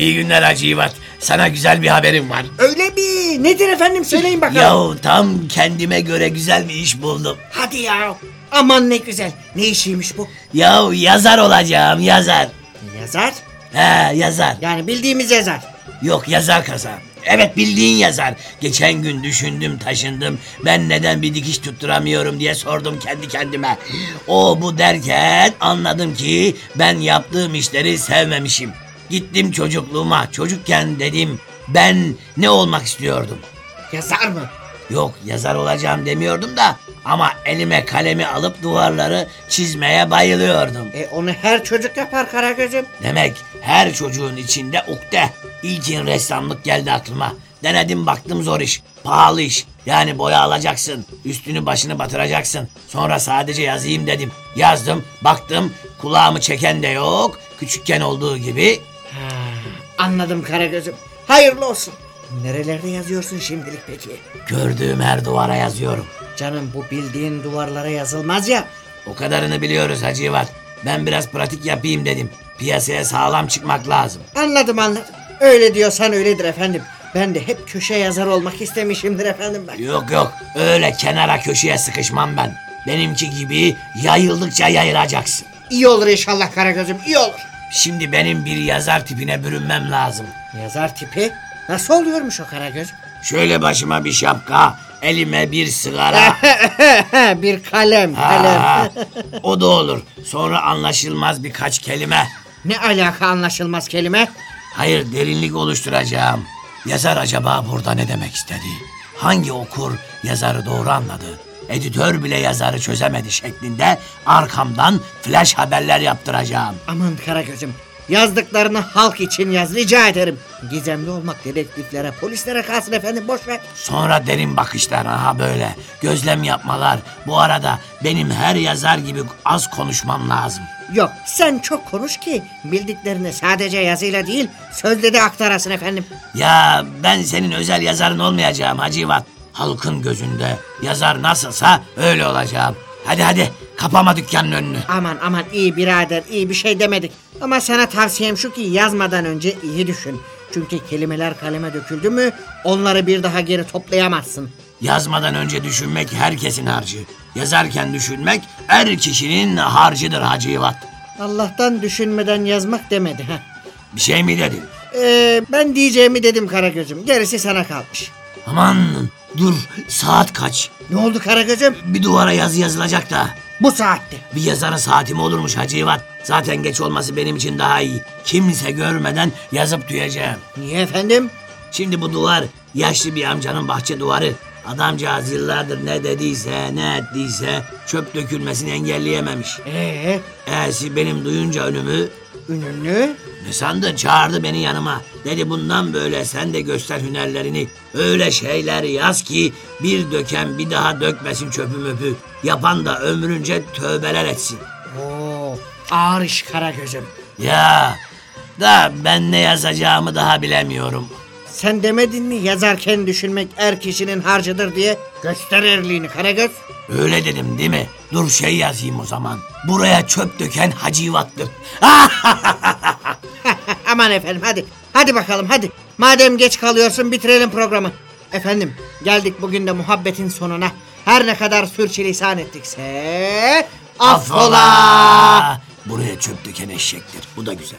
İyi günler Hacı İvat. Sana güzel bir haberim var. Öyle mi? Nedir efendim söyleyin bakalım. Yahu tam kendime göre güzel bir iş buldum. Hadi ya. Aman ne güzel. Ne işiymiş bu? Yahu yazar olacağım yazar. Yazar. He yazar. Yani bildiğimiz yazar. Yok yazar kazan. Evet bildiğin yazar. Geçen gün düşündüm taşındım. Ben neden bir dikiş tutturamıyorum diye sordum kendi kendime. O bu derken anladım ki ben yaptığım işleri sevmemişim. Gittim çocukluğuma. Çocukken dedim ben ne olmak istiyordum. Yazar mı? Yok yazar olacağım demiyordum da ama elime kalemi alıp duvarları çizmeye bayılıyordum. E onu her çocuk yapar Karagöz'üm. Demek her çocuğun içinde ukde. İlkin ressamlık geldi aklıma. Denedim baktım zor iş. Pahalı iş. Yani boya alacaksın. Üstünü başını batıracaksın. Sonra sadece yazayım dedim. Yazdım, baktım. Kulağımı çeken de yok. Küçükken olduğu gibi. Anladım Karagöz'üm. Hayırlı olsun. Nerelerde yazıyorsun şimdilik peki? Gördüğüm her duvara yazıyorum. Canım bu bildiğin duvarlara yazılmaz ya. O kadarını biliyoruz Hacı var. Ben biraz pratik yapayım dedim. Piyasaya sağlam çıkmak lazım. Anladım anladım. Öyle diyorsan öyledir efendim. Ben de hep köşe yazar olmak istemişimdir efendim ben. Yok yok öyle kenara köşeye sıkışmam ben. Benimki gibi yayıldıkça yayılacaksın. İyi olur inşallah Karagöz'üm iyi olur. Şimdi benim bir yazar tipine bürünmem lazım. Yazar tipi nasıl oluyormuş o Karagöz? Şöyle başıma bir şapka, elime bir sigara. bir kalem kalem. Ha, o da olur. Sonra anlaşılmaz birkaç kelime. ne alaka anlaşılmaz kelime? Hayır derinlik oluşturacağım. Yazar acaba burada ne demek istedi? Hangi okur yazarı doğru anladı? Editör bile yazarı çözemedi şeklinde arkamdan flash haberler yaptıracağım. Aman Karagöz'üm yazdıklarını halk için yaz rica ederim. Gizemli olmak dedektiflere polislere kalsın efendim boş ver. Sonra derin bakışlar aha böyle gözlem yapmalar. Bu arada benim her yazar gibi az konuşmam lazım. Yok sen çok konuş ki bildiklerini sadece yazıyla değil sözle de aktarasın efendim. Ya ben senin özel yazarın olmayacağım Hacivat. Halkın gözünde yazar nasılsa öyle olacağım. Hadi hadi kapama dükkanın önünü. Aman aman iyi birader iyi bir şey demedik. Ama sana tavsiyem şu ki yazmadan önce iyi düşün. Çünkü kelimeler kaleme döküldü mü onları bir daha geri toplayamazsın. Yazmadan önce düşünmek herkesin harcı. Yazarken düşünmek her kişinin harcıdır Hacivat. Allah'tan düşünmeden yazmak demedi. ha. Bir şey mi dedin? Ee, ben diyeceğimi dedim Karagöz'üm. Gerisi sana kalmış. Aman dur saat kaç? Ne oldu Karagöz'üm? Bir duvara yazı yazılacak da. Bu saatte. Bir yazarın saati mi olurmuş Hacivat? Zaten geç olması benim için daha iyi. Kimse görmeden yazıp duyacağım. Niye efendim? Şimdi bu duvar yaşlı bir amcanın bahçe duvarı. Adamcağız yıllardır ne dediyse ne ettiyse çöp dökülmesini engelleyememiş. Ee, E'si benim duyunca önümü ünlü? ne sandın çağırdı beni yanıma. Dedi bundan böyle sen de göster hünerlerini. Öyle şeyler yaz ki bir döken bir daha dökmesin çöpü möpü. Yapan da ömrünce tövbeler etsin. Oo, ağır iş Karagöz'üm. Ya da ben ne yazacağımı daha bilemiyorum. Sen demedin mi yazarken düşünmek er kişinin harcıdır diye? Göster erliğini Karagöz. Öyle dedim değil mi? Dur şey yazayım o zaman. Buraya çöp döken hacivattır. Aman efendim hadi. Hadi bakalım hadi. Madem geç kalıyorsun bitirelim programı. Efendim geldik bugün de muhabbetin sonuna. Her ne kadar sürçülisan ettikse... Affola! Buraya çöp döken eşektir. Bu da güzel.